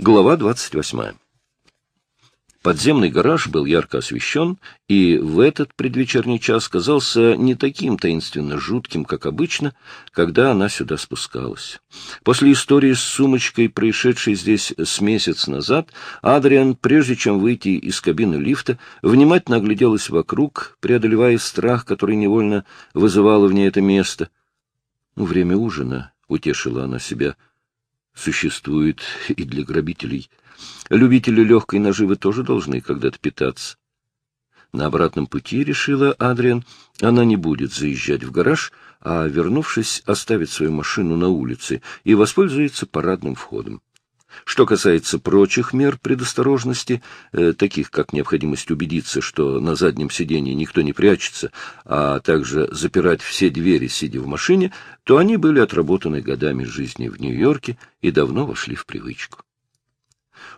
Глава 28. Подземный гараж был ярко освещен, и в этот предвечерний час казался не таким таинственно жутким, как обычно, когда она сюда спускалась. После истории с сумочкой, происшедшей здесь с месяц назад, Адриан, прежде чем выйти из кабины лифта, внимательно огляделась вокруг, преодолевая страх, который невольно вызывало в ней это место. «Ну, «Время ужина», — утешила она себя, — существует и для грабителей. Любители легкой наживы тоже должны когда-то питаться. На обратном пути, решила Адриан, она не будет заезжать в гараж, а, вернувшись, оставит свою машину на улице и воспользуется парадным входом. Что касается прочих мер предосторожности, э, таких как необходимость убедиться, что на заднем сиденье никто не прячется, а также запирать все двери, сидя в машине, то они были отработаны годами жизни в Нью-Йорке и давно вошли в привычку.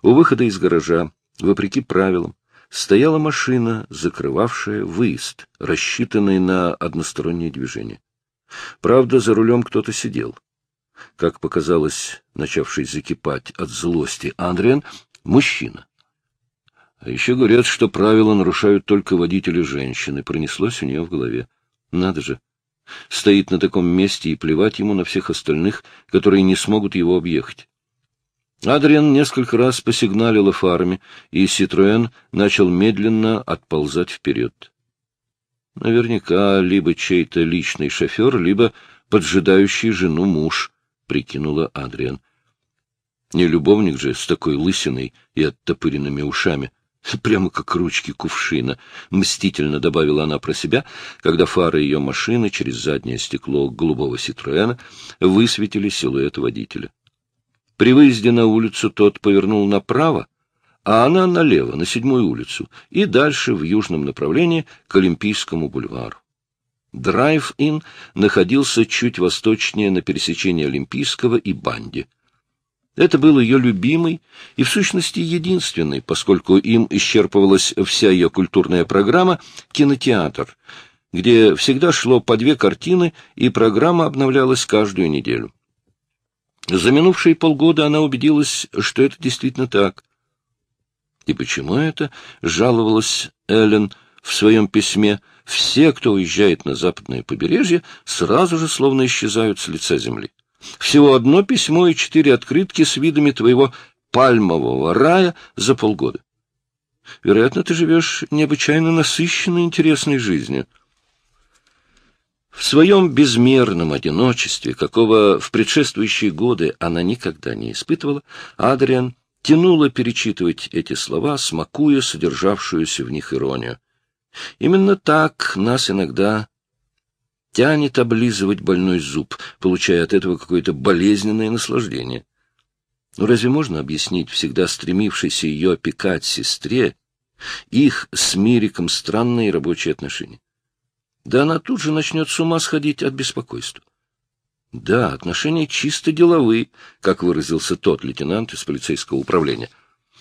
У выхода из гаража, вопреки правилам, стояла машина, закрывавшая выезд, рассчитанный на одностороннее движение. Правда, за рулем кто-то сидел как показалось, начавший закипать от злости Андриан, мужчина. А еще говорят, что правила нарушают только водители женщины, пронеслось у нее в голове. Надо же. Стоит на таком месте и плевать ему на всех остальных, которые не смогут его объехать. Адриан несколько раз посигналила фарами, и Ситроен начал медленно отползать вперед. Наверняка либо чей-то личный шофер, либо поджидающий жену муж прикинула Адриан. Не любовник же с такой лысиной и оттопыренными ушами. Прямо как ручки кувшина, — мстительно добавила она про себя, когда фары ее машины через заднее стекло голубого Ситроэна высветили силуэт водителя. При выезде на улицу тот повернул направо, а она налево, на седьмую улицу, и дальше в южном направлении к Олимпийскому бульвару. Drive-in находился чуть восточнее на пересечении Олимпийского и Банди. Это был ее любимый и, в сущности, единственный, поскольку им исчерпывалась вся ее культурная программа, кинотеатр, где всегда шло по две картины, и программа обновлялась каждую неделю. За минувшие полгода она убедилась, что это действительно так. И почему это, жаловалась Эллен в своем письме, все, кто уезжает на западное побережье, сразу же словно исчезают с лица земли. Всего одно письмо и четыре открытки с видами твоего пальмового рая за полгода. Вероятно, ты живешь необычайно насыщенной интересной жизнью. В своем безмерном одиночестве, какого в предшествующие годы она никогда не испытывала, Адриан тянула перечитывать эти слова, смакуя содержавшуюся в них иронию. Именно так нас иногда тянет облизывать больной зуб, получая от этого какое-то болезненное наслаждение. Но разве можно объяснить всегда стремившейся ее опекать сестре их с Мириком странные рабочие отношения? Да она тут же начнет с ума сходить от беспокойства. Да, отношения чисто деловые, как выразился тот лейтенант из полицейского управления.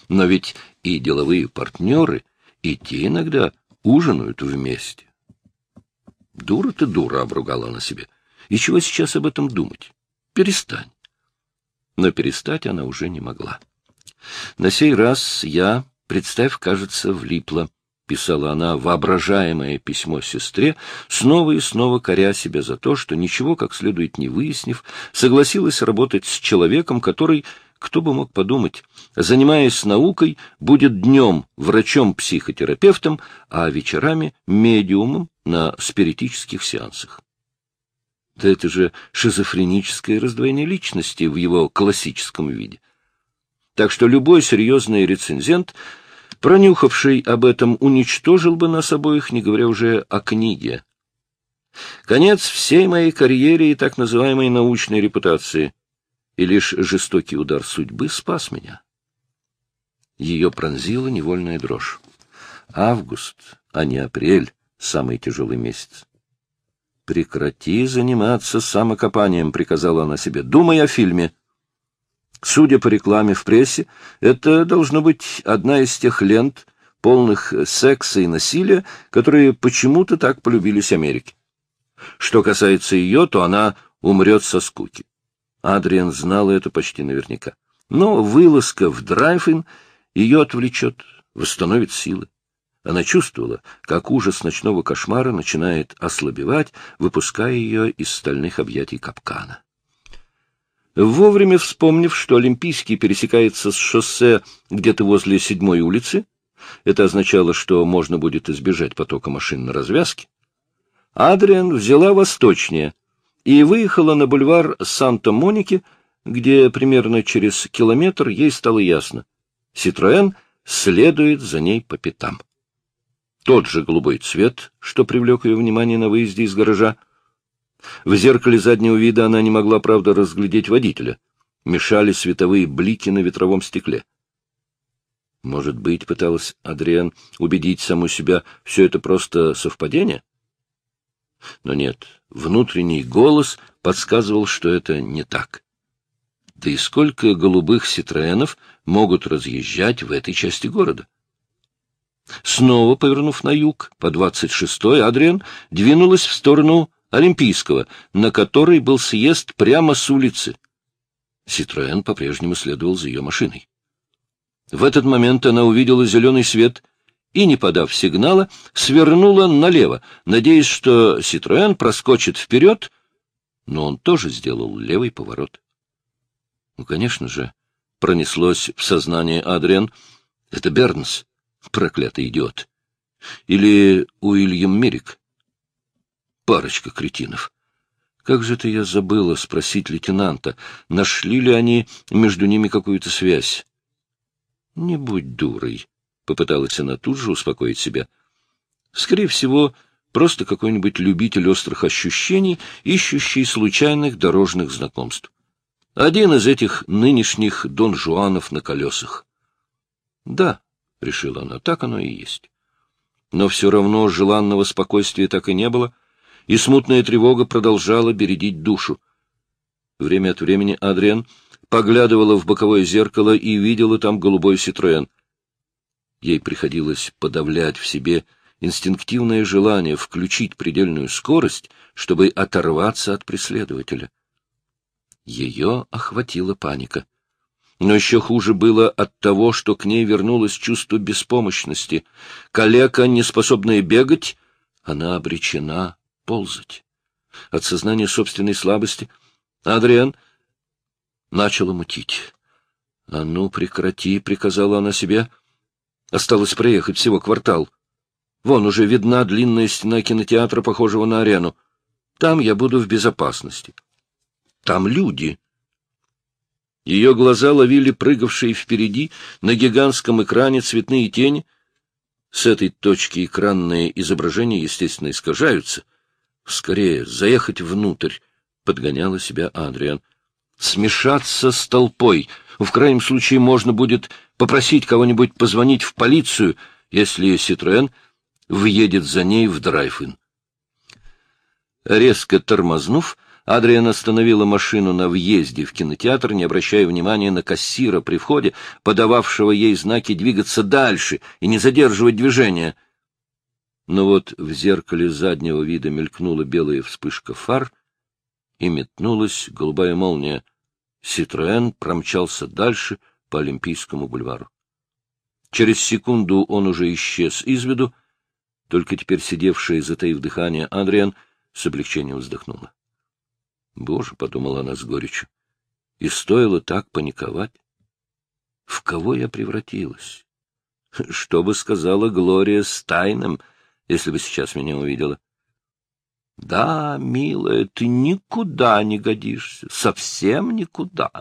Но ведь и деловые партнеры, и те иногда ужинают вместе. Дура ты, дура, — обругала она себе. И чего сейчас об этом думать? Перестань. Но перестать она уже не могла. На сей раз я, представь, кажется, влипла, — писала она воображаемое письмо сестре, снова и снова коря себя за то, что, ничего как следует не выяснив, согласилась работать с человеком, который кто бы мог подумать, занимаясь наукой, будет днем врачом-психотерапевтом, а вечерами медиумом на спиритических сеансах. Да это же шизофреническое раздвоение личности в его классическом виде. Так что любой серьезный рецензент, пронюхавший об этом, уничтожил бы нас обоих, не говоря уже о книге. Конец всей моей карьере и так называемой научной репутации и лишь жестокий удар судьбы спас меня. Ее пронзила невольная дрожь. Август, а не апрель, самый тяжелый месяц. «Прекрати заниматься самокопанием», — приказала она себе. «Думай о фильме». Судя по рекламе в прессе, это должно быть одна из тех лент, полных секса и насилия, которые почему-то так полюбились Америке. Что касается ее, то она умрет со скуки. Адриан знал это почти наверняка. Но вылазка в драйфин ее отвлечет, восстановит силы. Она чувствовала, как ужас ночного кошмара начинает ослабевать, выпуская ее из стальных объятий капкана. Вовремя вспомнив, что Олимпийский пересекается с шоссе где-то возле седьмой улицы, это означало, что можно будет избежать потока машин на развязке, Адриан взяла восточнее и выехала на бульвар Санта-Моники, где примерно через километр ей стало ясно. Ситроэн следует за ней по пятам. Тот же голубой цвет, что привлек ее внимание на выезде из гаража. В зеркале заднего вида она не могла, правда, разглядеть водителя. Мешали световые блики на ветровом стекле. Может быть, пыталась Адриан убедить саму себя, все это просто совпадение? Но нет, внутренний голос подсказывал, что это не так. Да и сколько голубых «Ситроенов» могут разъезжать в этой части города? Снова повернув на юг, по 26-й, Адриан двинулась в сторону Олимпийского, на которой был съезд прямо с улицы. Ситроен по-прежнему следовал за ее машиной. В этот момент она увидела зеленый свет и, не подав сигнала, свернула налево, надеясь, что Ситроен проскочит вперед, но он тоже сделал левый поворот. Ну, конечно же, пронеслось в сознание Адриан. Это Бернс, проклятый идиот. Или Уильям Мирик. Парочка кретинов. Как же это я забыла спросить лейтенанта, нашли ли они между ними какую-то связь? Не будь дурой, — попыталась она тут же успокоить себя. Скорее всего, просто какой-нибудь любитель острых ощущений, ищущий случайных дорожных знакомств. Один из этих нынешних Дон Жуанов на колесах. Да, — решила она, — так оно и есть. Но все равно желанного спокойствия так и не было, и смутная тревога продолжала бередить душу. Время от времени Адриан поглядывала в боковое зеркало и видела там голубой Ситроен. Ей приходилось подавлять в себе инстинктивное желание включить предельную скорость, чтобы оторваться от преследователя. Ее охватила паника. Но еще хуже было от того, что к ней вернулось чувство беспомощности. Калека, неспособная бегать, она обречена ползать. От сознания собственной слабости Адриан начало мутить. — А ну, прекрати, — приказала она себе. Осталось проехать всего квартал. Вон уже видна длинная стена кинотеатра, похожего на арену. Там я буду в безопасности. Там люди. Ее глаза ловили прыгавшие впереди на гигантском экране цветные тени. С этой точки экранные изображения, естественно, искажаются. Скорее, заехать внутрь, — подгоняла себя Адриан смешаться с толпой. В крайнем случае можно будет попросить кого-нибудь позвонить в полицию, если Ситроен въедет за ней в драйв-ин. Резко тормознув, Адриан остановила машину на въезде в кинотеатр, не обращая внимания на кассира при входе, подававшего ей знаки двигаться дальше и не задерживать движение. Но вот в зеркале заднего вида мелькнула белая вспышка фар, и метнулась голубая молния. Ситроэн промчался дальше по Олимпийскому бульвару. Через секунду он уже исчез из виду, только теперь сидевшая, затаив дыхание, Адриан с облегчением вздохнула. Боже, — подумала она с горечью, — и стоило так паниковать. В кого я превратилась? Что бы сказала Глория с тайным, если бы сейчас меня увидела? Да, милая, ты никуда не годишься, совсем никуда.